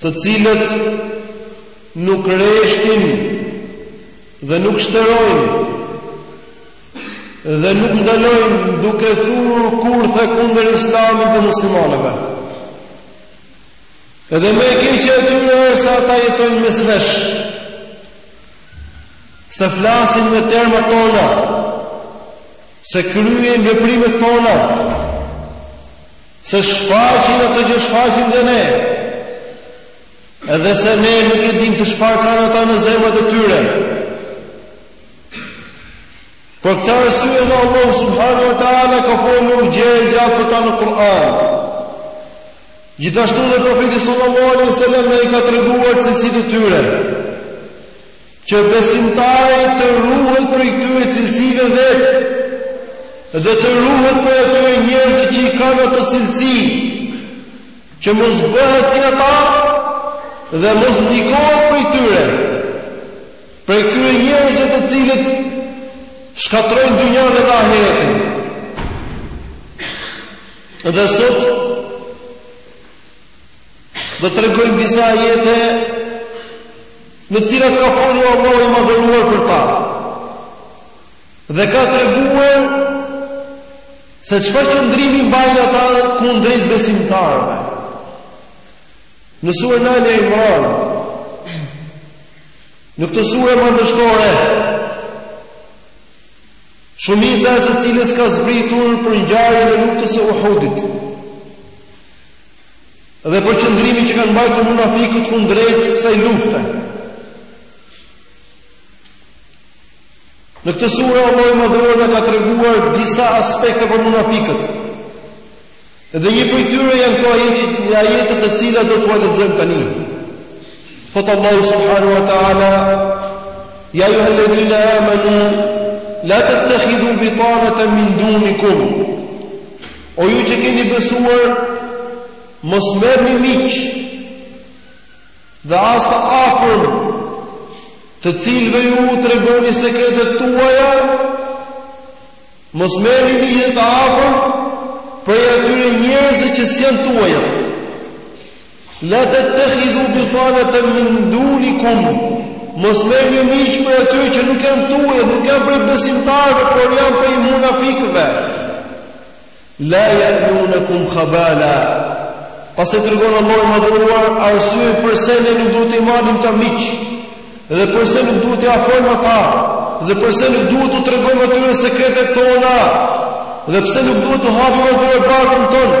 të cilët nuk reshtin dhe nuk shterojnë dhe nuk ndalojnë duke thurë kurthe kundër islamit dhe muslimanëve. Edhe më e keqe e tyre është se ata jetojnë mes nesh, se flasin me terma tona, se kryejnë veprimet tona, Se shfaqin atë që shfaqim dhe ne. Edhe se ne nuk e dimë se çfarë kanë ata në zemrat e tyre. Për këtë arsye dhe Allahu subhanahu wa taala ka folur gjerë e gjatë për ta në Kur'an. Gjithashtu dhe profeti sallallahu alaihi wasallam i ka treguar cilësitë e tyre. Që besimtari të ruhet prej këtyre cilësive vet dhe të ruhet prej atyre njerëzve që i kanë ato cilësi, që mos bëhet si ata dhe mos ndikohet prej tyre. Prej këtyre njerëzve të cilët shkatërrojnë dynjanë dhe ahiretin. Dhe sot Do të tregojmë disa ajete në të cilat ka folur Allahu i madhëruar për ta. Dhe ka treguar se çfarë qëndrimi mbajnë ata kundrejt besimtarëve. Në surën Al Imran, në këtë surë madhështore, shumica e së cilës ka zbritur për ngjarjen e luftës së Uhudit. dhe për qëndrimin që kanë mbajtur munafikët kundrejt kësaj lufte. Në këtë sure Allahu i Madhëruar na ka treguar disa aspekte për munafikët. Dhe një prej tyre janë këto ajete, të cilat do t'ua lexojmë tani. Thotë Allahu subhanahu wa ta'ala Ya ayuha alladhina amanu la tattakhidhu bitanatan min dunikum O ju që keni besuar, mos merrni miq dhe as të afërm, të cilëve ju u tregoni sekretet tuaja, mos merrni miq dhe të afërm prej atyre njerëzve që s'janë tuajat. La tattakhidhu bitanatan min dunikum Mos merrni miq prej atyre që nuk janë tuaj, nuk janë prej besimtarëve, por janë prej munafikëve. La ya'lunukum khabala. Pastaj tregon Allahu i madhëruar arsye përse ne nuk duhet t'i marrim ata miq dhe përse nuk duhet t'i afrojmë ata dhe përse nuk duhet t'u tregojmë atyre sekretet tona dhe pse nuk duhet t'u hapim atyre barkun tonë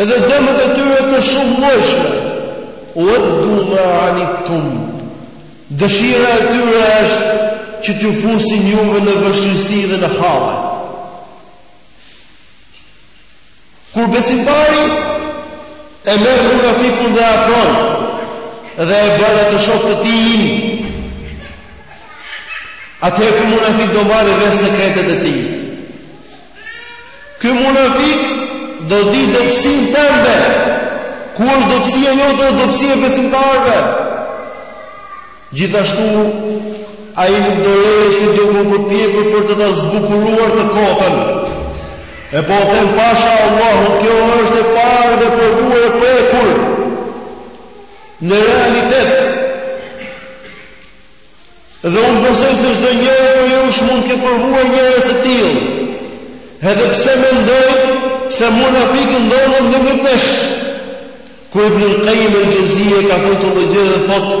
Edhe dëmet e tyre të shumëllojshme, Uaddu ma anittum, Dëshira e tyre është që t'ju fusin juve në vështirësi dhe në halle. Kur besimtari e merr munafikun dhe e afron dhe e bën atë shok të tij, atëherë ky munafik do marrë vesh sekretet e tij. Ky munafik do di dobësinë tënde. Ku është dobësia jote dhe dobësia e besimtarëve? Gjithashtu ai nuk do rrijë veçse duke u përpjekur për të ta zbukuruar të kotën. E po pra pasha Allah, kjo është e parë dhe e provuar e prekur në realitet. Dhe unë besoj se çdo njeri prej jush mund të ketë provuar njerëz të tillë. Edhe pse mendoj se munafikët ndodhen mes nesh. Kur Ibnul Kajim el-Xhevzije ka thënë të gjë dhe thotë,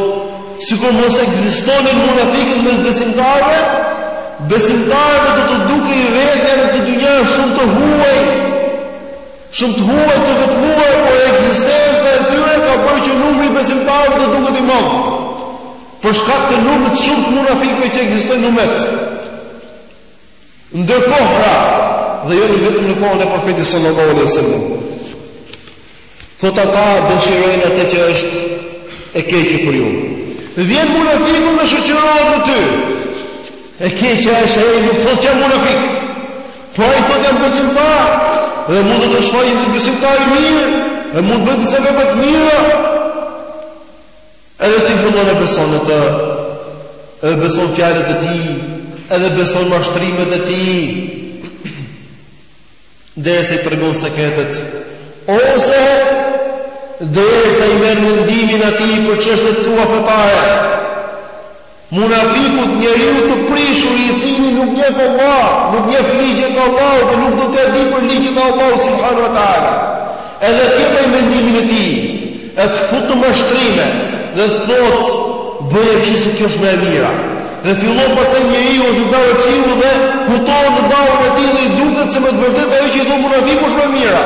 sikur mos ekzistonin munafikët mes besimtarëve, besimtarëve do t'u dukej vetja në këtë dynja shumë të huaj. Shumë të huaj të vetmuar, por ekzistenca e tyre ka bërë që numri i besimtarëve të duket i madh. Për shkak të numrit shumë të munafikëve që ekzistojnë në umet. Ndërkohë pra, dhe jo vetëm në kohën e Profetit sallallahu alaihi wasallam. Thot ata dëshirojnë atë që është e keqe për ju. Vjen munafiku edhe shoqërohet me ty. E keqja është ai nuk thotë jam munafik. Po ai thotë jam besimtar dhe mund të të shfaqet si besimtar i mirë, dhe mund të bëjë disa vepra të mira, Edhe ti fillon e beson atë, edhe beson fjalët e tij, edhe beson mashtrimet e tij. Derisa i tregon sekretet ose derisa i merr mendimin atij për çështjet tua fetare. Munafikut njeriut të prishur i cili nuk njeh Allah, nuk njeh ligjin e Allahut dhe nuk do të di për ligjin e Allahut subhanahu wa taala. Edhe të jep ai mendimin e tij, e të fut në mashtrime dhe të thotë bëje kështu se kjo është më e mira. Dhe fillon pastaj njeriu ose daveçiu dhe kupton në daven e tij dhe i duket se me të vërtetë ajo që i thotë munafiku është më e mira.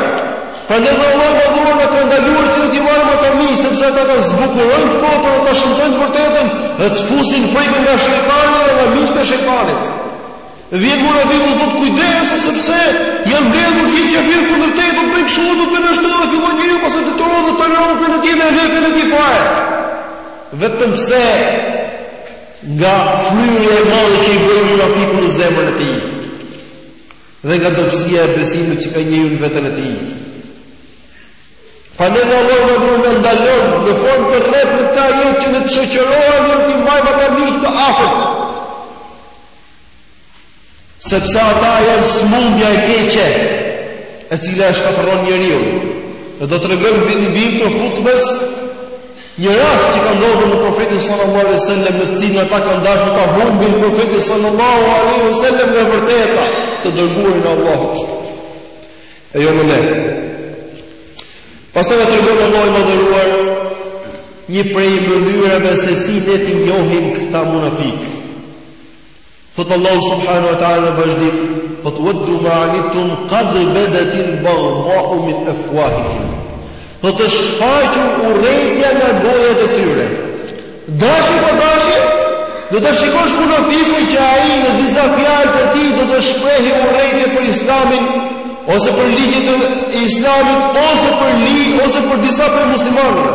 Prandaj dhe Allahu na ka ndaluar që ne t'i marrim ata miq, sepse ata ta zbukurojnë të kotën, ata ta shëmtojnë të vërtetën, dhe të fusin frikën nga shejtani dhe nga miqtë e shejtanit. Dhe mund të thotë ki kujdes sepse janë mbledhur ti që vjen kundër teje do të bëj kështu do të bëj ashtu dhe fillon njeriu pastaj dhe të toleron në dinin e tij dhe në fenë e tij fare. Vetëm pse nga fryrja e madhe që i bën munafiku në zemrën e tij. dhe nga dobësia e besimit që ka njeriu në veten e tij. Pra neve Allahu i madhëruar na ndalon, në formë të prerë në këtë ajet që ne të shoqërohemi e t'i mbajmë ata miq të afërt. Sepse ata janë smundja e keqe, e cila e shkatërron njeriun. Dhe do të regojmë vini bimë të futmes, Një rast që ka ndodhur me profetin sallallahu alaihi wasallam, me të cilin ata kanë dashur ta humbin profetin sallallahu alaihi wasallam me të vërtetë të dërguarin e Allahut. E jo më ne. Pastaj na tregon Allahu i madhëruar një prej mënyrave se si ne t'i njohim këta munafikë. Thotë Allahu subhanahu wa taala në vazhdim, thotë waddu ma anittum qad badat al baghdha'u min afwahihim. Thotë është shfaqur urrejtja nga gojat e tyre. Dashje pa dashje, do ta shikosh munafikun që ai në disa fjalë të tij do ta shprehë urrejtje për Islamin ose për ligjet e Islamit ose për ligj ose për disa prej muslimanëve.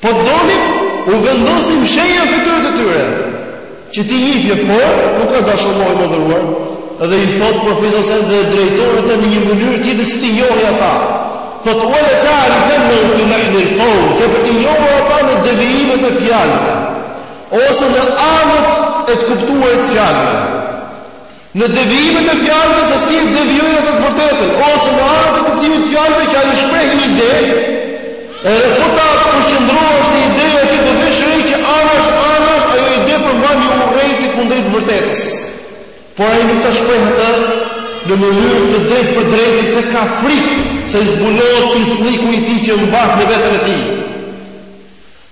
Po të donim, u vendosnim shenja në fytyrat e tyre, që t'i njihje, por, nuk ka dashur Allahu i madhëruar, dhe i thotë profetit alaihi salam dhe e drejton atë në një mënyrë tjetër si t'i njohë ata. Thotë wa lata'rifannahum fi lahnil qawl, ke për t'i njohur ata në devijimet e fjalëve, ose në anët e të kuptuarit të fjalëve. Në devijimet e fjalëve se si e devijojnë ata të vërtetën, ose në anët e kuptimit të fjalëve që ai shpreh një ide, edhe po të përqendrohesh te ideja ti do vësh re që anash anash ajo ide përmban një urrejtje kundrejt të vërtetës. Por ai nuk ta shpreh atë në mënyrë të drejtpërdrejtë se ka frikë se i zbulohet pisllëku i tij që mban në veten e tij.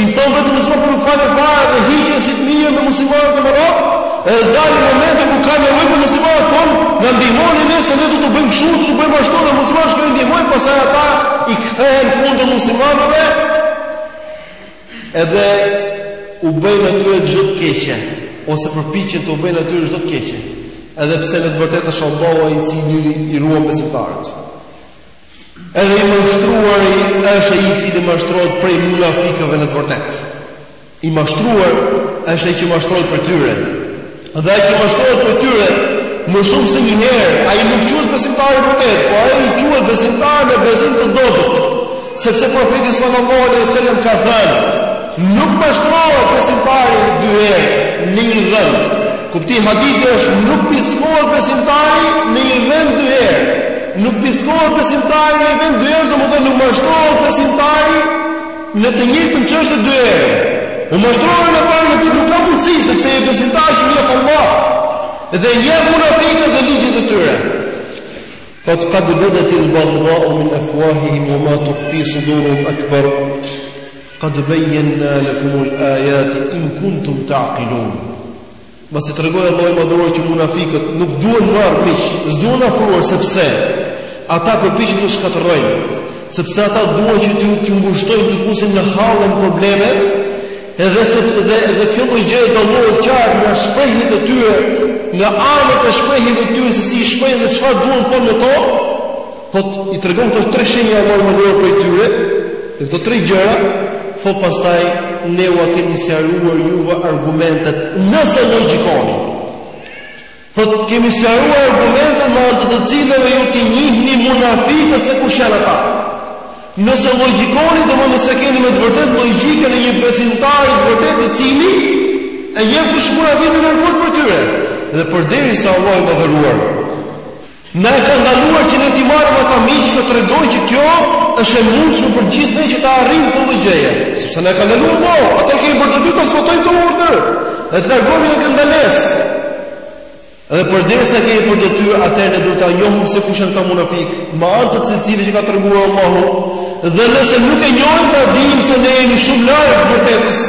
I thonë vetëm në zona ku nuk falen fare dhe hiqen si të mirë me muslimanët dhe marrin, edhe dalin momente ku kanë nevojë për muslimanët thonë, na ndihmoni ne se ne do të bëjmë kështu, do të bëjmë ashtu dhe muslimanët shkojnë ndihmojnë, pastaj ata i kthehen kundër muslimanëve. Edhe u bëjnë atyre çdo të keqe ose përpiqen t'u bëjnë atyre çdo të keqe. Edhe pse në të vërtetë është Allahu ai i cili i ruan besimtarët. Edhe i mashtruari është ai i cili mashtrohet prej munafikëve në të vërtetë. I mashtruar është ai që mashtrohet prej tyre. Dhe ai që mashtrohet prej tyre më shumë se një herë, ai nuk quhet besimtar i vërtetë, por ai quhet besimtar me besim të dobët, sepse profeti sallallahu alaihi wasallam ka thënë Nuk mashtrohet besimtari dy herë në një vend. Kuptimi i hadithit është nuk piskohet besimtari në një vend dy herë. Nuk piskohet besimtari në një vend dy herë, domethënë nuk mashtrohet besimtari në të njëjtën çështje dy herë. U mashtrove herën e parë, të dytën nuk ka mundësi sepse je besimtari që njeh Allahun dhe njeh munafikët dhe ligësitë e tyre. Qad badat al-baghdha'u min afwahihim wa ma tukhfi suduruhum akbar. Qad bejjenna lekumul ajati in kuntum ta'qilun. Mbasi tregoi Allahu i madhëruar që munafiqët nuk duhen marr miq, s'duhen afruar sepse ata përpiqen t'ju shkatërrojnë, sepse ata duan që t'ju t'ju ngushtojnë t'ju fusin në halle në probleme, edhe sepse dhe edhe kjo lloj gjëje dallohet qartë nga shprehjet e tyre, nga anët e shprehjeve të tyre se si i shprehin dhe çfarë duan të thonë me to, Thotë, i tregon këto tre shenja Allahu i Madhëruar prej tyre, dhe këto tre gjëra, thotë pastaj, ne ua kemi sqaruar juve argumentet, nëse logjikoni. Thotë, kemi sqaruar argumentet me anë të të cilëve ju t'i njihni munafiqët se kush janë ata. Nëse logjikoni, domethënë nëse keni me të vërtet logjikën e një besimtari të vërtet i cili i njeh kush munafiqët dhe ruhet prej tyre. Dhe përderisa Allahu i madhëruar, Na e ka ndaluar që ne t'i marrim ata miq, kjo tregon që kjo është e mundshme për gjithë ne që ta arrijmë këtë lloj gjëje, sepse na e ka ndaluar Allahu. Atëherë kemi për detyrë ta zbatojmë këtë urdhër, dhe të largohemi nga kjo ndalesë. Dhe përderisa kemi për detyrë atëherë ne duhet ta njohim se kush janë ata munafikë, me anë të cilësive që ka treguar Allahu. Dhe nëse nuk i njohim ta dimë se ne jemi shumë larg të vërtetës.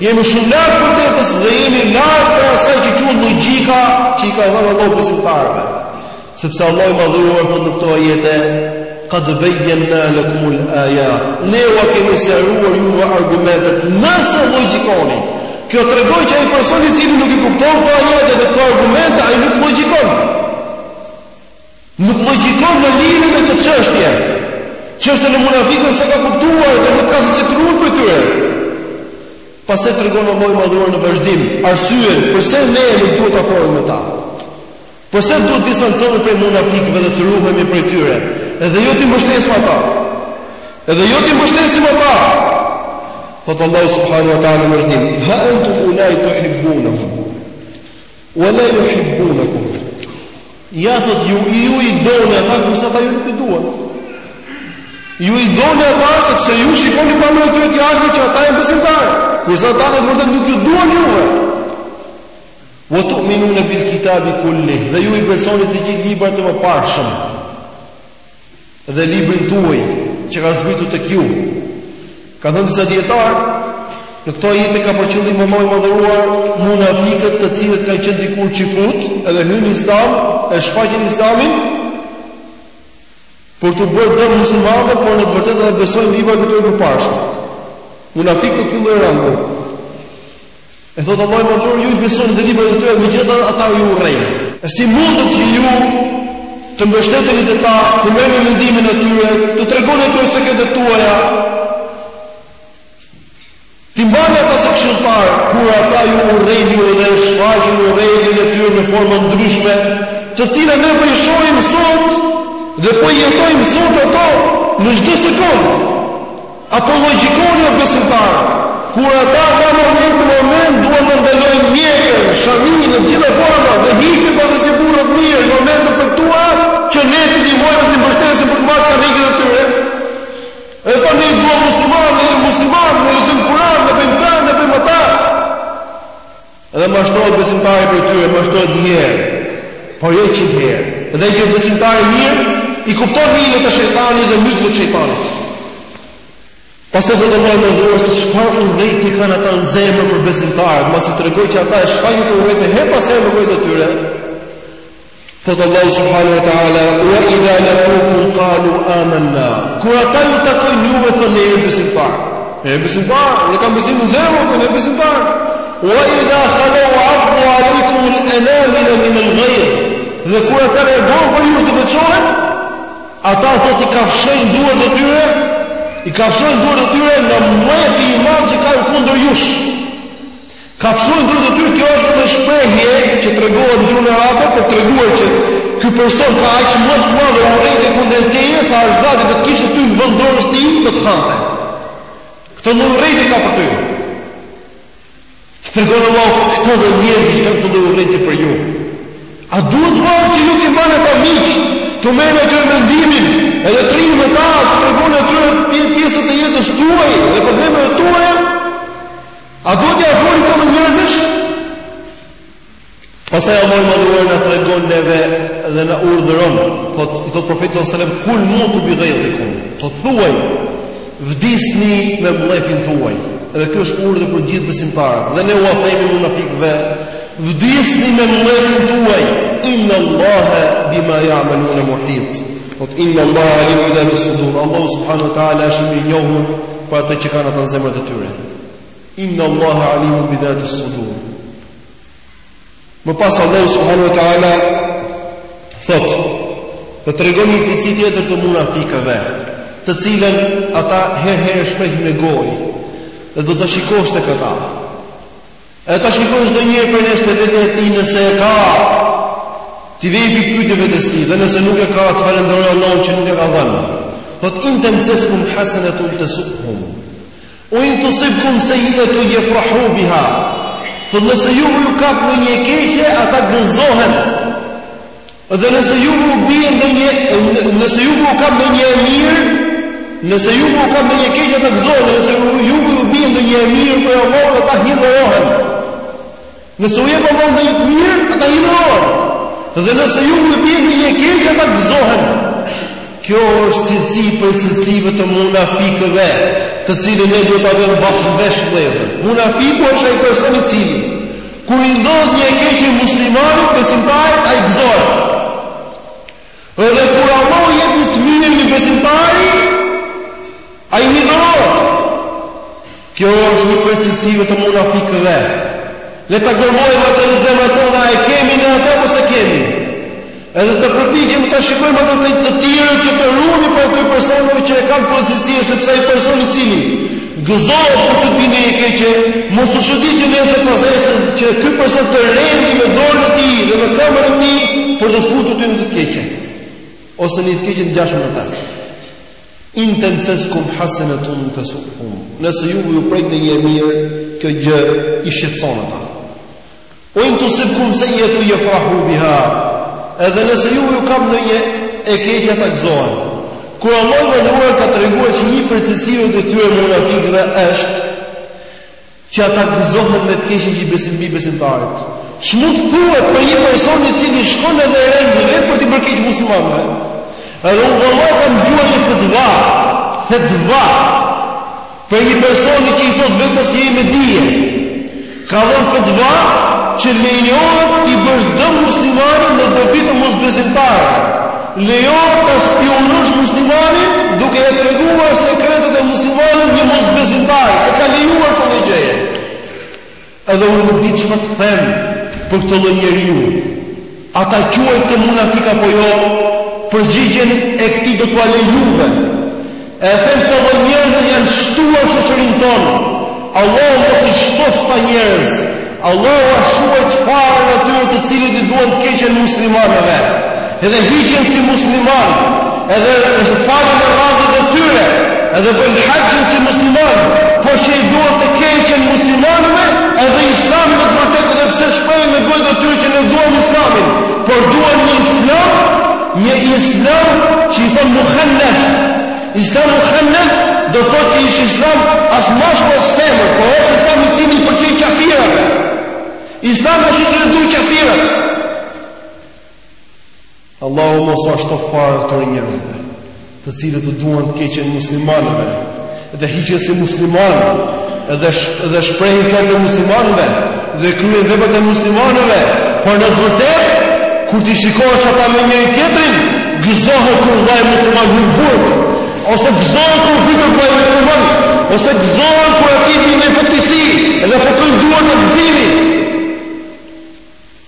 Jemi shumë larg të vërtetës dhe jemi larg prej asaj që quhet logjika që i ka dhënë Allahu besimtarëve. Sepse Allahu i madhëruar thotë në këto ajete, "Qad bayyana lakum al-ayat." Ne ua kemi sqaruar juve argumentet nëse logjikoni. Kjo tregon që ai person i cili nuk i kupton këto ajete dhe këto argumente, ai nuk logjikon. Nuk logjikon në lidhje me këtë çështje. Çështjen e munafikëve s'e ka kuptuar dhe nuk ka se si të ruhet prej tyre. Pastaj tregon Allahu i Madhëruar në vazhdim arsyen përse ne nuk duhet të afrohemi me ta. Por se duhet të distancohemi prej munafikëve dhe të ruhemi prej tyre, edhe jo t'i mbështesim ata. Edhe jo t'i mbështesim ata. Thot Allahu subhanahu wa taala në vazhdim, ha antum ulai tuhibbunahum Wa la yuhibbunakum. Ja thot ju i ju i doni ata kurse ata ju nuk ju duan. Ju i doni ata sepse ju shikoni pamjen e tyre të jashtme që ata janë besimtarë, kurse ata në të vërtetë nuk ju duan juve. Wa tu'minuna bil kitabi kulli. Dhe ju i besoni të gjithë librat e mëparshëm. dhe librin tuaj që ka zbritur tek ju. Kanë thënë disa dijetarë, në këto ajete ka për qëllim Allahu i madhëruar munafiqët të cilët kanë qenë dikur çifutë, edhe hyn në Islam, e shfaqin Islamin për t'u bërë dëm muslimanëve, por në të vërtetë ata besojnë librat e tyre të mëparshëm. Munafiqët fillojnë rangu. E thotë Allahu i madhëruar, ju i besoni dhe librat e tyre, megjithatë ata ju urrejnë. E si mundet që ju të mbështeteni te ta, të merrni mendimin e tyre, t'u tregoni atyre sekretet e tuaja, t'i mbani ata si këshilltarë, kur ata ju urrejnë ju dhe shfaqin urrejtjen e tyre në forma të ndryshme, të cilat ne po i shohim sot, dhe po i jetojmë sot ato, në çdo sekondë, A po llogjikoni o besimtarë, kur ata nga momenti në moment duan të ndalojnë mjekrën, shaminë në të gjitha format dhe hiqen pastaj si burra të mirë në momente të caktuara që ne t'i ndihmojmë dhe t'i mbështesim për të marrë karriget e tyre? Edhe thonë ne i duam muslimanët, ne jemi muslimanë, ne lexojmë Kur'anin, ne bëjmë këto, ne bëjmë ato. Dhe mashtrohet besimtari për tyre, mashtrohet një herë, por jo njëqind herë. Edhe një besimtar i mirë, i kupton hilet e shejtanit dhe miqve të shejtanit. Pastaj thotë Allahu i madhëruar, se çfarë urrejtje kanë ata në zemër për besimtarët, masi tregoi që ata e shfaqin këtë urrejtje herë pas here me gojët e tyre, Thotë Allahu subhanahu wa taala: "Wa idha laqukum qalu amanna." Kur ata ju takojnë juve thonë ne jemi besimtarë. Ne jemi besimtarë, ne kemi besim në zemër, thonë ne jemi besimtarë. Wa idha khalaw addu alaykum al-anamila min al-ghayz. Dhe kur ata largohen prej jush, veçohen, ata thotë i kafshojnë duart e tyre, i kafshojnë duart e tyre nga mllefi i madh që kanë kundër jush. Kafshojnë duart e tyre, kjo është një shprehje që tregohet në gjuhën arabe për të treguar që ky person ka aq mllef të madh dhe urrejtje kundrejt teje sa është gati të të kishte ty në vend të dorës së tij do të të hante. Këtë lloj urrejtje ka për ty. Të tregon Allahu këtë dhe njerëzit që kanë këtë lloj urrejtje për ju. A duhet vallë që ju t'i mbani ata miq, t'u merrni atyre mendimin, edhe të rrini me ta, t'u tregoni atyre pjesët e jetës tuaj dhe problemet e tuaja, A do t'i afroni këta lloj njerëzish? Pastaj Allahu i Madhëruar na tregon neve dhe na urdhëron, po i thotë profetit sallallahu alajhi wasallam, "Kul mutu bi ghayzikum." Thotë thuaj, vdisni me mllefin tuaj. Edhe kjo është urdhër për gjithë besimtarët. Dhe ne ua themi munafikëve, vdisni me mllefin tuaj. Inna Allaha bima ya'maluna muhit. Thotë inna Allaha alimun bi dhati as-sudur. Allahu subhanahu wa ta'ala është i njohur për atë që kanë ata në zemrat e tyre. Inna Allahe alimu bidhati sudur. Më pas Allah subhanu wa ta'ala thot, dhe tregon një cilësi tjetër të munafikëve, të cilën ata herë herë shprehin me gojë, dhe do ta shikosh te këta. E ta shikojë çdonjëri prej nesh te vetja e tij nëse e ka, t'i vërë kufi vetes tij, dhe nëse nuk e ka, të falënderojë Allahun që nuk ia ka dhënë. Thot, in temseskum hasenetun tesu'hum. Ue in tusibkum seyyi'atun yafrahu biha. Thot nëse ju ju kap ndonjë e keqe, ata gëzohen. Dhe nëse ju ju bie në një nëse ju ju kap ndonjë e mirë, nëse ju ju kap ndonjë e keqe ata gëzohen, nëse ju ju bie ndonjë e mirë prej Allahut ata hidhërohen. Nëse u jep Allahu ndonjë të mirë, ata hidhërohen. Dhe nëse ju ju bie ndonjë e keqe, ata gëzohen. Kjo është cilësi prej cilësive të munafikëve, të cilën ne duhet ta vëmë bash vesh vëllezër. Munafiku është ai person i cili kur i ndodh një e keqe muslimanit, besimtarit, ai gëzohet. Edhe kur Allahu i jep një të mirë një besimtari, ai hidhërohet. Kjo është një prej cilësive të munafikëve. Le ta gërmojmë atë në zemrat tona, a e kemi ne atë apo s'e kemi? Edhe të përpiqemi të shikojmë atë te të tjerët që të ruhemi prej atyre personave që e kanë këtë cilësi, sepse ai person i cili Gëzohet për ty të të bjerë e keqja, mos u çudit që nesër pas nesër që ky person të rendë me dorën e tij dhe me këmbën e tij për të të futur ty në atë të keqe ose në të keqe të ngjashme me të. In temseskum hasenetun tesu'hum. Nëse ju ju prek ndonjë e mirë, kjo gjë i shqetëson ata. Ue in tusibkum sayyi'atun yafrahu biha. Edhe nëse ju ju kap ndonjë e keqe ata gëzohen. Kur Allahu i madhëruar ka treguar që një prej cilësive të tyre munafikëve është që ata gëzohen me të keqen që i bie sipër besimtarit. Ç'mund të thuhet për një person i cili shkon edhe rend vetë për t'i bërë keq muslimanëve. Edhe unë vallahi kam dëgjuar një fatva, fatva Prej një personi që i thotë vetes jam me dije, ka dhënë fetva që lejohet t'i bësh dëm muslimanit në dobi të mosbesimtarit. Lejohet ta spiunosh muslimanin duke ia treguar sekretet e muslimanit një mosbesimtari. E ka lejuar këtë gjë. Edhe unë nuk di ç'mund të them për këtë lloj njeriu. A ta quaj këtë munafik apo jo, përgjigjen e këtij do t'ua lej juve. E them këto lloj njerëzish janë shtuar në shoqërinë tonë. Allahu mos i shtoftë këta njerëz. Allahu ua shoftë farën atyre të cilët i duan të keqen muslimanëve. Edhe hiqen si musliman, edhe falin namazet e tyre, edhe bën haxhin si musliman, po që i duan të keqen muslimanëve, edhe islamin në të vërtetë edhe pse shprehen me gojë të tyre që ne duam islamin, por duan një islam, një islam që i thonë muhannath. Islam muhannath do të thotë është islam as mashkull as femër, por është islam i cili i pëlqen kafirëve. Islam është i cili duan kafirat. Allahu mos na shtoftë farën e këtyre njerëzve, të cilët u duan të keqen muslimanëve dhe hiqen si muslimanë dhe sh, dhe shprehin fjalët e muslimanëve dhe kryejnë veprat e muslimanëve, por në të vërtetë kur t'i shikosh që ata me njëri-tjetrin, gëzohen kur vllai musliman hyn burg, ose gëzohen kur fiton vllai musliman, ose gëzohen kur aty vjen në fuqi dhe fërkojnë duart nga gëzimi.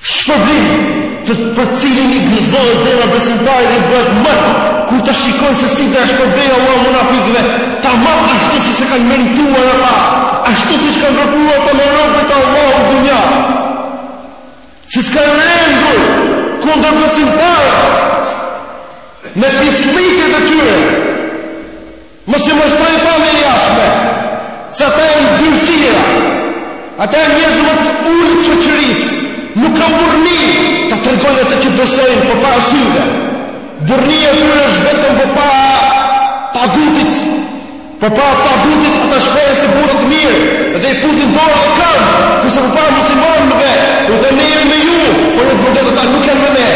Shpërblim, për të cilin i gëzohet zemra besimtarit dhe bëhet mirë kur të shikojë se si do ia shpërblejë Allahu munafikëve, tamam ashtu siç e kanë merituar ata, ashtu siç kanë vepruar ata me robët e Allahut në dynja. Siç kanë rendur kundër besimtarëve me pislliqet e tyre, Mos ju mashtrojë pamja e jashtme, se ata janë dyfytyrësa, ata janë njerëzit më të ulët të shoqërisë, nuk kanë burrni ta tregojnë atë që besojnë përpara syve. Burrnia e tyre është vetëm përpara tagutit. Përpara tagutit ata shprehen si burra të mirë dhe i puthin dorë e këmbë, kurse përpara muslimanëve u thonë ne jemi me ju, por në të vërtetë ata nuk janë me ne.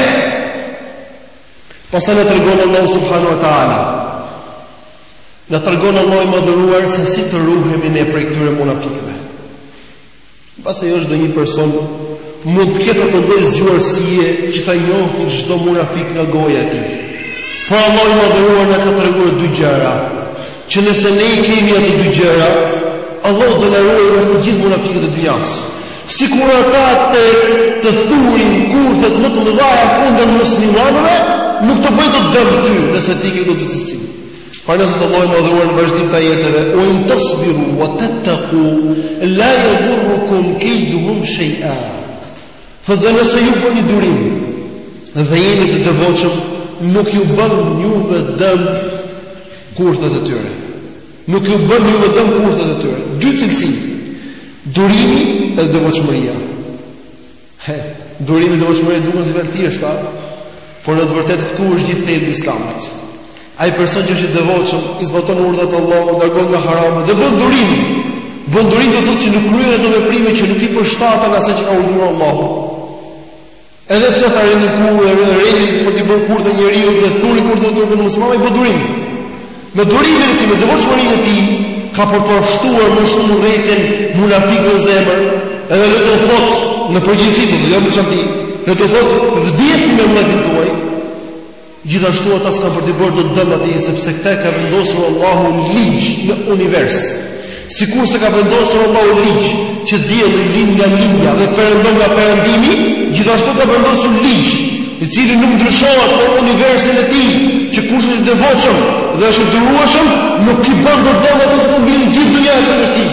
Pastaj na tregon Allahu subhanahu wa taala na tregon Allahu i madhëruar se si të ruhemi ne prej këtyre munafikëve. Pasi jo çdo një person mund të ketë atë lloj zgjuarsie që ta njohë çdo munafik nga goja e tij. Por Allahu i madhëruar na ka treguar dy gjëra, që nëse ne i kemi ato dy gjëra, Allahu do na ruajë nga të gjithë munafikët e dynjasë. sikur ata të të thurin kurthet më të mëdha kundër muslimanëve, nuk të bëjnë dot dëm ty nëse ti ke dy cilësi. Pra na thotë Allahu i madhëruar në vazhdim të ajeteve, ue in tasbiru ue tetteku la jedurrukum kejduhum shej'a. Thotë dhe nëse ju bëni durim, dhe jeni të devotshëm, nuk ju bën juve dëm kurthet e tyre. Nuk ju bën juve dëm kurthet e tyre. Dy cilësi. Durimi dhe devotshmëria. He, durimi dhe devotshmëria duken si të thjeshta, por në të vërtetë këtu është gjithë thelbi i Islamit. Ai person që është i devotshëm, i zbaton urdhrat e Allahut, largohet nga harami dhe bën durim. Bën durim do të thotë që nuk kryen ato veprime që nuk i përshtaten asaj që ka urdhëruar Allahu. Edhe pse ata rendin, kur rendin për t'i bërë kurthe njeriut dhe thurin kurthe të tëra, muslimani bën durim. Me durimin e tij, me devotshmërinë e tij, ka për t'ua shtuar më shumë urrejtjen munafikëve në zemër, edhe do t'u thotë, në përgjithësi, në të jam të qanti, do t'u thotë, vdisni me mllefin tuaj, Gjithashtu ata s'kanë për t'i bërë dot dëm atij, sepse këtë e ka vendosur Allahu ligj në univers. Sikurse ka vendosur Allahu ligj që dielli lind nga lindja dhe perëndon nga perëndimi, gjithashtu ka vendosur ligj i cili nuk ndryshohet në universin e tij, që kush është i devotshëm dhe është i durueshëm, nuk i bën dot dëm atij që mbi gjithë dynjën e tij.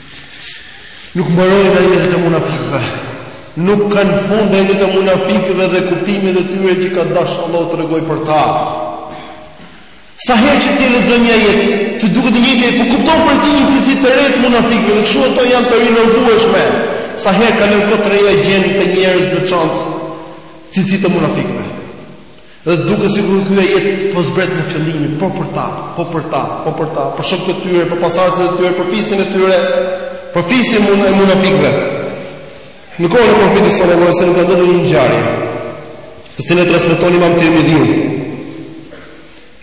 Nuk mbarojnë ajetet e munafikëve. Nuk kanë fund ajetet e munafikëve dhe kuptimet e tyre që ka dashur Allahu të tregojë për ta. Sa herë që ti lexon një ajet, të duket i njëjtë, po kupton prej tij një cilësi të re të munafikëve dhe kështu ato janë të rinovueshme. Sa herë kalojnë kohë të reja gjen te njerëz të veçantë cilësi të munafikëve. Dhe duket sikur ky ajet po zbret nga fillimi, po për ta, po për ta, po për ta, për shokët e tyre, për pasardhësit e tyre, për fisin e tyre, për fisin e munafikëve. Në kohën e profetit sallallahu alajhi wasallam ka ndodhur një ngjarje, të cilën e transmeton Imam Tirmidhiu.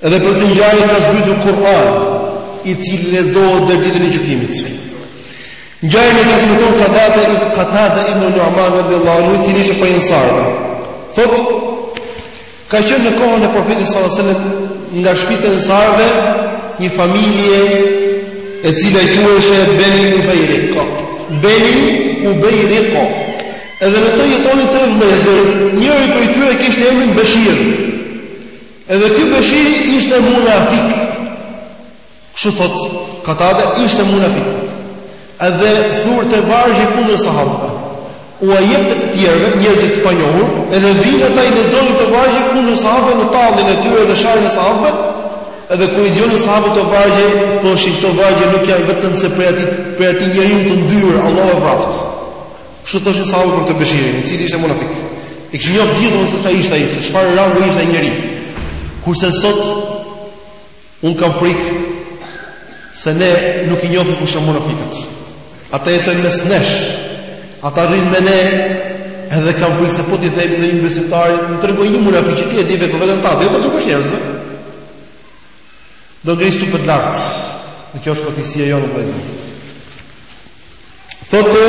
Edhe për këtë ngjarje ka zbritur Kur'an, i cili lexohet deri ditën e gjykimit. Ngjarjen e transmeton Qatada ibn Qatada ibn Nu'man radhiyallahu anhu, i cili ishte prej ensarëve. Thotë, ka qenë në kohën e Profetit sallallahu alajhi wasallam nga shpitë e ensarëve një familje e cila quheshe Beni Ubejrik. Beni Ubejrik. Edhe në të jetonin tre vëllezër, njëri prej tyre kishte emrin Bashir. Edhe ky Bashir ishte munafik. Kështu thot Katada ishte munafik. Edhe thurte vargje kundër sahabëve. Ua jepte të tjerëve, njerëzve të panjohur, edhe vinin ata i lexonin këto vargje kundër sahabëve në talljen e tyre dhe sharjen e sahabëve, edhe kur i dëgjonin sahabët këto vargje, thoshin këto vargje nuk janë vetëm se prej atij, prej atij njeriu të ndyrë, Allahu e vraftë. Kështu thoshin sahabët për këtë Beshirin, i cili ishte munafik. E kishin njohur të gjithë se ça ishte ai, se çfarë rangu ishte ai njeri. Kurse sot, Unë kam frikë se ne nuk i njohim kush janë munafiqët. Ata jetojnë mes nesh. Ata rrinë me ne edhe kam frikë se po t'i themi ndonjë besimtari, më trego një munafiq që ti e di për veten tate, dhe jo të tregosh njerëzve. Do ngrejë supet lart. Dhe kjo është fatkeqësia jonë vëllezër. Thotë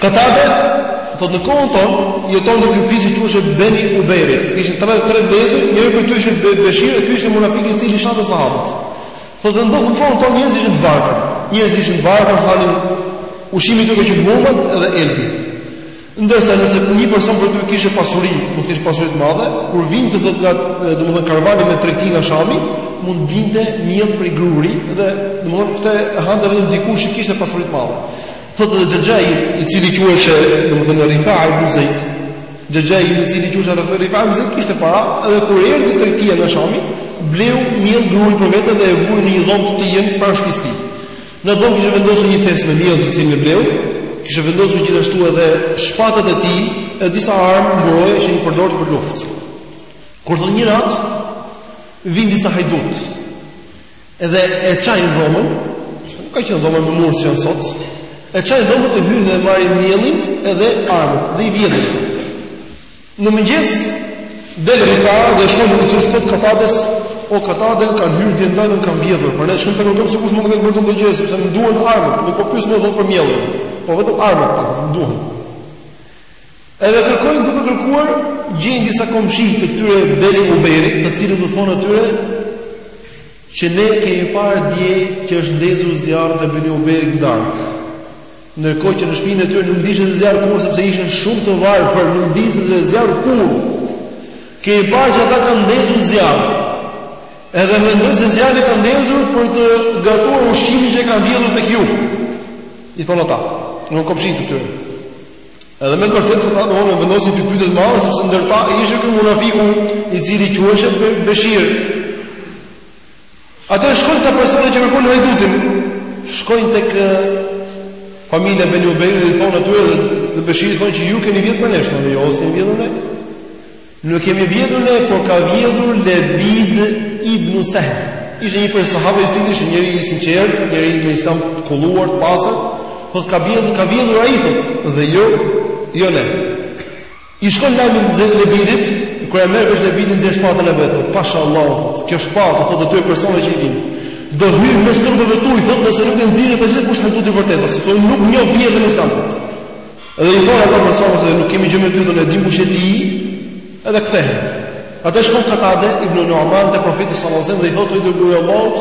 Katada, thotë në kohën tonë jetonte ky fis që quheshe Beni Ubejrik. Ishin tre tre vëllezër, njëri prej tyre ishte Beshir, ky ishte munafik i cili shante sahabët. Thot në kohën tonë, tonë njerëzit ishin të varfër. Njerëzit ishin të varfër, hanin, ushqimi i tyre ka qenë hurmat dhe elbi. Ndërsa nëse një person prej tyre kishte pasuri, mund të kishte pasuri të madhe, kur vinte thotë nga, domethënë karvani me tregti nga Shami, mund të blinte miell prej gruri dhe domethënë këtë e hante vetëm dikush që kishte pasuri të madhe. Thotë edhe xhaxhai, i cili quhej domethënë Rifa'a ibn Zejd, xhaxhai i cili quhej domethënë Rifa'a ibn Zejd kishte para, edhe kur erdhi tregtia nga Shami, bleu miell gruri për vete dhe e vuri në një dhomë të tij pranë shtëpisë. Në dhomë kishte vendosur një thes me miell të cilin e bleu, kishte vendosur gjithashtu edhe shpatat e tij e disa armë mburoje që i përdorte për luftë. Kur thotë një natë, vijnë disa hajdutë. Edhe e çajnë dhomën, nuk ka qenë dhoma me mure si janë sot. E çajnë dhomën dhe hyjnë dhe marrin miellin edhe armët dhe i vjedhin. Në mëngjes del Rifaa dhe shkon dhe i thotë Katades, o Katade, kanë hyrë dje natën dhe kanë vjedhur, por ne shkojmë të kërkojmë se kush mund të ketë bërë këtë gjë, sepse më duhen armët, nuk po pyes më thotë për miellin, po vetëm armët pa, po, më duan. Edhe kërkojnë duke kërkuar gjejnë disa komshinj të këtyre Beni Ubejrik, të cilët u thonë atyre që ne kemi parë dje që është ndezur zjarri te Beni Ubejrik natën. Ndërkohë që në shpinën e tyre nuk ndizej zjarr kurrë sepse ishin shumë të varfër, nuk ndiznin zjarr kurrë. Kemi parë që ata kanë ndezur zjarr. Edhe mendoj se zjarrin kanë ndezur për të gatuar ushqimin që kanë vjedhur tek ju. I thonë ata, këta komshinjtë e tyre. Edhe me të vërtetë ata vendosin pikëpyetje të madhe sepse ndër ta ishte ky munafiku i cili quhej Beshir. Atëherë shkojnë këta persona që kërkojnë hajdutin, shkojnë tek familja Beni Ubejrik dhe i thonë atyre dhe, dhe Beshirit i thonë që ju keni vjedhur prej nesh, jo, s'kemi vjedhur ne. Nuk kemi vjedhur ne, por ka vjedhur Lebid ibn Sehl. Ishte një prej sahabëve i cili ishte njeri i sinqertë, njeri me islam të kulluar, të pastër, por ka vjedhur, ka vjedhur ai thotë, dhe jo, jo ne. I shkon lajmi domethënë Lebidit, kur e merr vesh Lebidi nxjerr shpatën e vet. Pasha Allahun, thotë, kjo shpatë ato të dy persona që i dinë. Do hyj mes trupave tuaj, thotë, nëse nuk e nxirrni se kush është hajduti i vërtetë, sepse unë nuk njoh vjedhjen në Islam. Edhe i thonë ata persona se nuk kemi gjë me ty, se ne e dimë kush je ti. Edhe kthehen. Atëherë shkon Katade ibn Nu'man te profeti sallallahu alajhi wasallam dhe i thotë i dërguari i Allahut,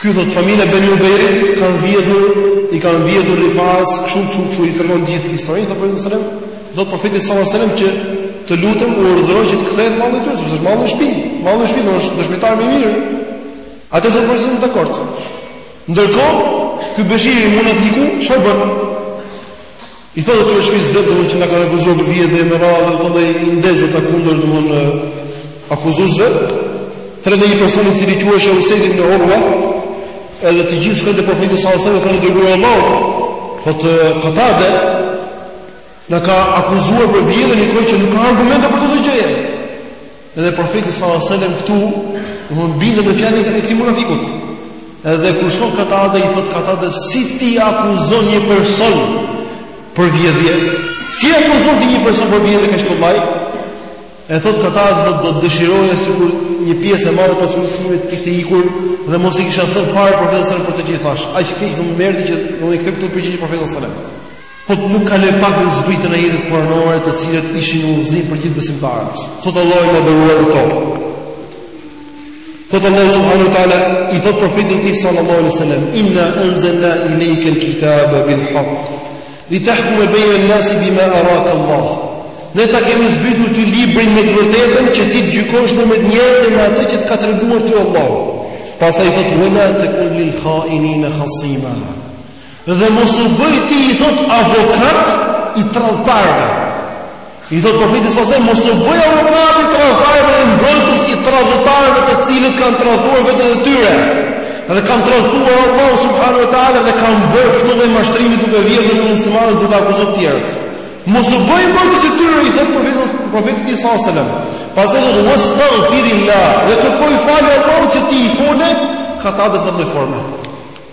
Ky thotë familja e Beni Ubejrik kanë vjedhur, i kanë vjedhur Rifaas, kështu kështu kështu i tregon gjithë historinë te profeti sallallahu alajhi wasallam, i thotë profetit sallallahu alajhi wasallam që të lutem urdhëro që të kthehet malli i tyre, sepse është malli i shtëpi, malli i shtëpi është dëshmitar më i mirë. Atëherë thotë po dakord. Ndërkohë, ky Beshiri munafiku, çfarë bën? I thotë atyre shpisë vet domethënë që na ka akuzuar për vjedhje e me radhë dhe prandaj i ndez ata kundër domethënë akuzuesve. Thërret edhe një person i cili quhej Usaid ibn Urwa, edhe të gjithë shkojnë te profeti sallallahu alajhi wasallam thonë i dërguar i Allahut, Katade na ka akuzuar për vjedhje në një kohë që nuk ka argumente për këtë gjë. Edhe profeti sallallahu alajhi wasallam këtu, domethënë bindet në fjalën e këtij munafikut. Edhe kur shkon Katade i thot Katade si ti akuzon një person për vjedhje? Si akuzon ti një person për vjedhje kaq kollaj? E thot Katade do të dëshiroja sikur një pjesë e madhe e pasurisë të më kishte ikur dhe mos i kisha thënë fare profetit sallallahu alajhi wasallam për këtë gjë, tha. Aq keq domethënë më erdhi që i ktheu këtë përgjigje profeti sallallahu alajhi wasallam. Thotë nuk kaloi pak dhe zbritën ajetet kuranore të cilat ishin udhëzim për gjithë besimtarët. Thotë Allahu i madhëruar për to. Thotë Allahu subhanahu wa taala i thotë profetit tij sallallahu alaihi wasallam inna anzalna ilayka alkitaba bil haqq litahkum bayna an-nas bima araka Allah. Ne ta kemi zbritur ty librin me të vërtetën që ti të gjykosh në mes njerëzve me atë që të ka treguar ty Allahu. Pastaj thotë wala takun lil kha'inin khasima. Dhe mos u bëj ti i thot avokat i tradhtarëve. I thot profetit sallallahu alajhi wasallam mos u bëj avokat i tradhtarëve dhe mbrojtës i tradhtarëve të cilët kanë tradhtuar vetet e tyre. Dhe kanë tradhtuar Allahun subhanahu wa taala dhe kanë bërë këto domethënë mashtrime duke vjedhur domethënë muslimanët dhe duke akuzuar tjerët. Mos u bëj mbrojtës i tyre i thot profetit, profetit sallallahu alajhi wasallam. Pastaj thot, wastaghfirillah dhe kërkoji falje Allahut që ti i fole Katades në atë formë.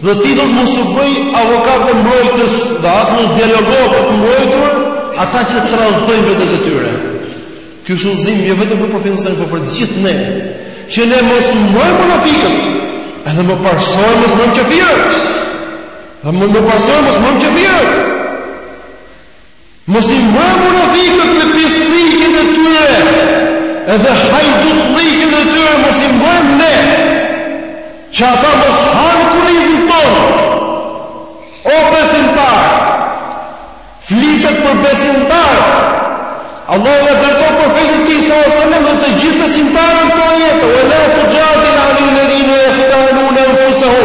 Dhe ti thotë mos u bëj avokat dhe mbrojtës dhe as mos dialogo për të mbrojtur ata që tradhtojnë vetet e tyre. Ky është udhëzim jo vetëm për profetin por për të gjithë ne, që ne mos mbrojmë munafikët, edhe më parësore mos mbrojmë kafirët. Dhe më më parësore mos mbrojmë kafirët. Mos i mërë munafikët me pislikën e tyre, edhe hajdutlikën e tyre mos i mërë ne, që ata mos hanë kunizin tonë. O besimtarë, flitët për besimtarë, Allah në dreto për fejtë ti sa ose në dhe të gjithë besimtarë në këto jetë, o e la të gjatë në amin në rinë e fëtanu në në fësëhu,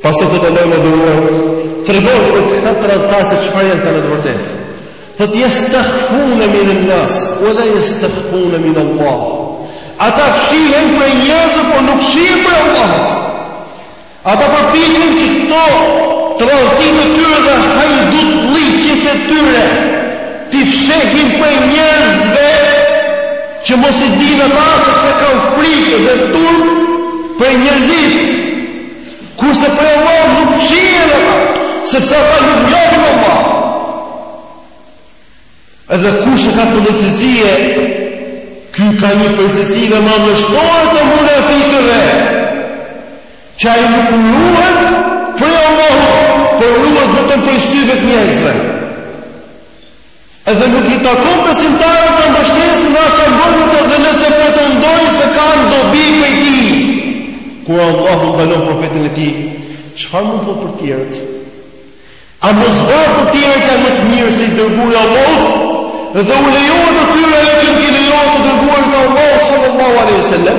Pastaj thotë Allahu i madhëruar, tregon për këta tradhtarë se çfarë janë ata në të vërtetë. Thotë yastakhfuna min an-nas, wala yastakhfuna min Allah. Ata fshihen prej njerëzve, por nuk fshihen prej Allahut. Ata përpiqen që këto tradhtimet e tyre dhe hajdutlliqet e tyre, t'i fshehin prej njerëzve që mos i dinë ata sepse kanë frikë dhe turp prej njerëzisë. Kurse prej Allahut nuk fshihen ata, sepse ata nuk njohin Allah. Edhe kush e ka këtë cilësi, ky ka një prej cilësive madhështore të munafikëve, që ai nuk ruhet prej Allahut, por ruhet vetëm prej syve të njerëzve. Edhe nuk i takon besimtarëve ta mbështesin dhe as ta mbajnë atë dhe nëse pretendojnë se kanë dobi prej tij, kur Allahu ndalon profetin e tij, çfarë mund të thotë për të tjerët? A mos vallë të tjerët janë më të mirë se i dërguari i Allahut? dhe u lejohet atyre që nuk i lejohet të dërguarit të Allahut sallallahu alaihi wasallam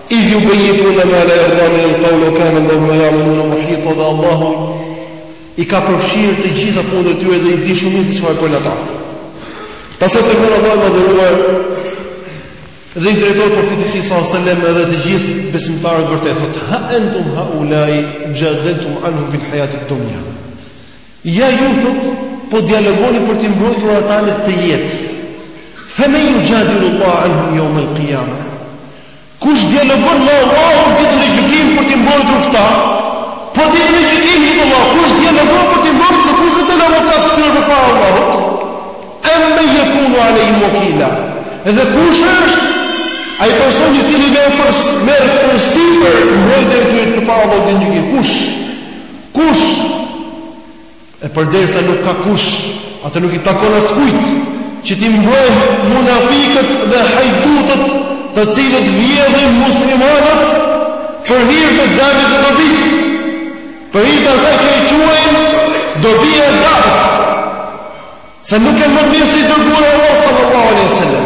Idh yubayyituna ma la yarda min al-qawl wa kana Allahu bima ya'maluna muhita dhe Allahu i ka përfshirë të gjitha punët e tyre dhe i di shumë mirë se çfarë bëjnë ata. Pastaj të vjen Allahu i madhëruar dhe i drejtohet profetit sallallahu alaihi dhe të gjithë besimtarëve dhe thotë ha antum haulai jadaltum anhum fil hayat ad-dunya. Ja ju thotë po dialogoni për t'i mbrojtur ata në këtë jetë. Fa man yujadilu Allaha anhum yawm al-qiyamah. Kush dialogon me Allahun ditën e gjykimit për t'i mbrojtur këta, po ditën e gjykimit te Allahu, kush dialogon për t'i mbrojtur kush të jetë avokat i tyre para Allahut, am man yakunu alayhim wakila. Edhe kush është ai person i cili merr përsipër mbrojtjen e tyre përpara Allahut ditën e gjykimit. Kush? Kush? E përderisa nuk ka kush, atëherë nuk i takon askujt që t'i mbrojë munafikët dhe hajdutët të cilët vjedhin muslimanët për hir të dëmit dhe dobisë. Për hir të asaj që e quajnë dobi e davës. Se nuk ka më të mirë se i dërguari i Allahut sallallahu alaihi wasallam.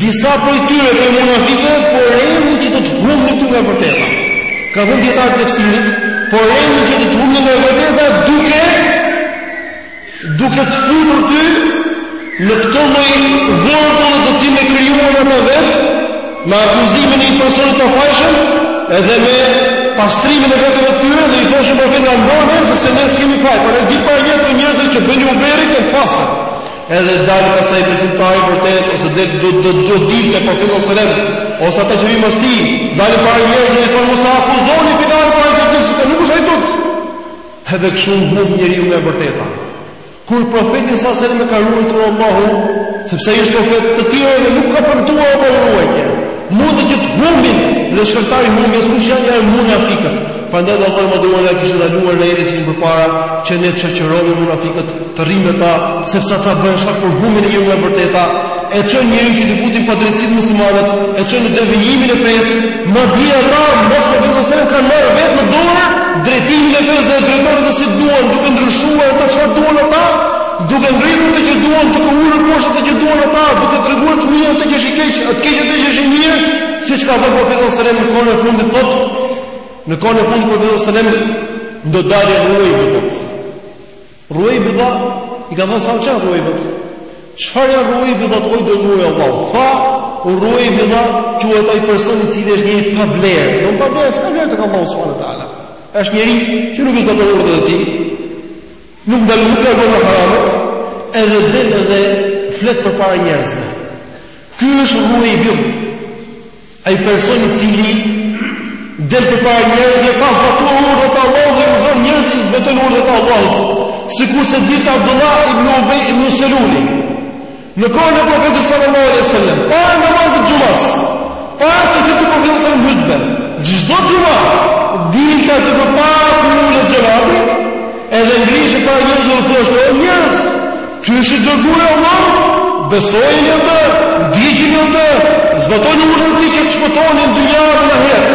Disa prej tyre prej munafikëve po rendin që të të humbin ty nga e vërteta. Kanë thënë dijetarët e tefsirit, po rendin që të të humbin nga e vërteta duke duke të futur ty në këtë lloj vorbulle të cilën e krijuan ata vetë, me akuzimin e një personi të pafajshëm, edhe me pastrimin e vetëve të tyre dhe i thoshin profetit na mbro ne, sepse ne s'kemi faj, por dil para këtyre njerëzve që Beni Ubejrik janë të pastër. Edhe dalin pastaj besimtari i vërtetë ose dhe do do do dilte profeti sallallahu alaihi wasallam, ose ata që vijnë pas tij, dalin para njerëzve dhe thonë mos e akuzoni filanin para të gjithëve, sepse nuk është hajdut. Edhe kështu humb njeriu nga e vërteta. Kur profetin sallallahu alaihi wasallam e ka ruajtur Allahu, sepse ai është profet, të tjerëve nuk u ka premtuar Allahu ruajtje. Mundet edhe të humbin dhe shkaktarët e humbjes kush janë janë munafikët. Prandaj dhe Allahu i Madhëruar na kishte ndaluar në ajetin që vjen përpara që ne të shoqërojmë munafiqët, të rrimë me ta, sepse ata bëhen shkak për humbjen e njeriut nga e vërteta, e çon njeriun që të futin padrejtësi te muslimanët, e çon në devijimin e fesë, madje ata mos po vetë se kanë marrë vetë në dorë drejtimin e fesë dhe drejtojnë ato si duan, duke ndryshuar ato çfarë duan ata, duke ngritur ato që duan, duke ulur poshtë ato që duan ata, duke treguar të mirë ato që është i keq, të keq ato që është i mirë, siç ka thënë profeti sallallahu alajhi wasallam në kohën e fundit, thotë Në kohën e fundit profeti sallallahu alajhi wasallam do dalë ruejbida. Ruejbida, i kanë thënë se ça janë ruejbida. Çfarë janë ruejbida, o i dërguar i Allahut? Tha ruejbida quhet ai person i cili është njeri pa vlerë. Do të thotë s'ka vlerë tek Allahu subhanahu wa taala. Është njeri që nuk i zbaton urdhët e tij. Nuk del, nuk largohet nga haramet, edhe del edhe flet përpara njerëzve. Ky është ruejbida. Ai person i cili del përpara njerëzve pa zbatuar urdhët e Allahut dhe urdhëron njerëzit të zbatojnë urdhët e Allahut, sikurse dilte Abdullah ibn Ubay ibn Seluli, në kohën e profetit sallallahu alaihi wasallam, para namazit të xhumas, para se të dilte profeti sallallahu alaihi wasallam në hutbe, çdo xhuma dilte aty përpara kur ulet xhamati, Edhe ngrihej para njerëzve dhe thoshte, O njerëz! Ky është i dërguari i Allahut! Besojeni atë, ndiqeni atë, zbatoni urdhrat e tij që të shpëtoni në dynja dhe në ahiret.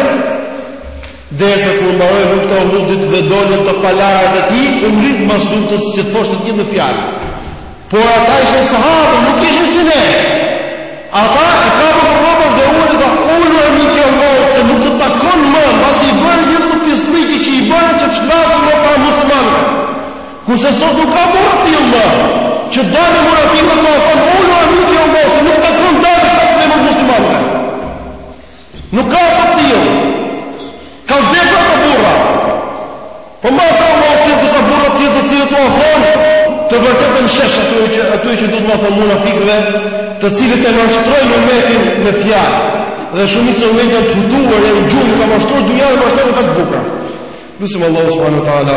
Derisa kur mbaroi lufta e Uhudit dhe dolën të palarat e tij, u ngrit mbas luftës që të thoshte të njëjtën fjalë. Por ata ishin sahabe, nuk ishin si ne. Ata e kapën për rrobës dhe ullë dhe ullë e një kjo vërë, se nuk të takon më, pas i bërë një të pisliki që i bërë që të shlasën më pa musëmanë. Kurse sot nuk ka bërë të tjilë më, që dalë më rafikët më afon ullë e një kjo vërë, se nuk të takon dalë pas me më musëmanë. Nuk ka asi të tillë. Kanë vdekur ata burra. Po mbase ka mbet disa burra të tjerë të cilët ua thonë të vërtetën shesh aty që aty që duhet me ua thënë munafikëve, të cilët e mashtrojnë umetin me fjalë. Dhe shumica e umetit janë të hutuar, janë në gjumë, i ka mashtruar dynjaja e mashtruar me fjalë të bukura. Lusim Allahu subhanahu wa taala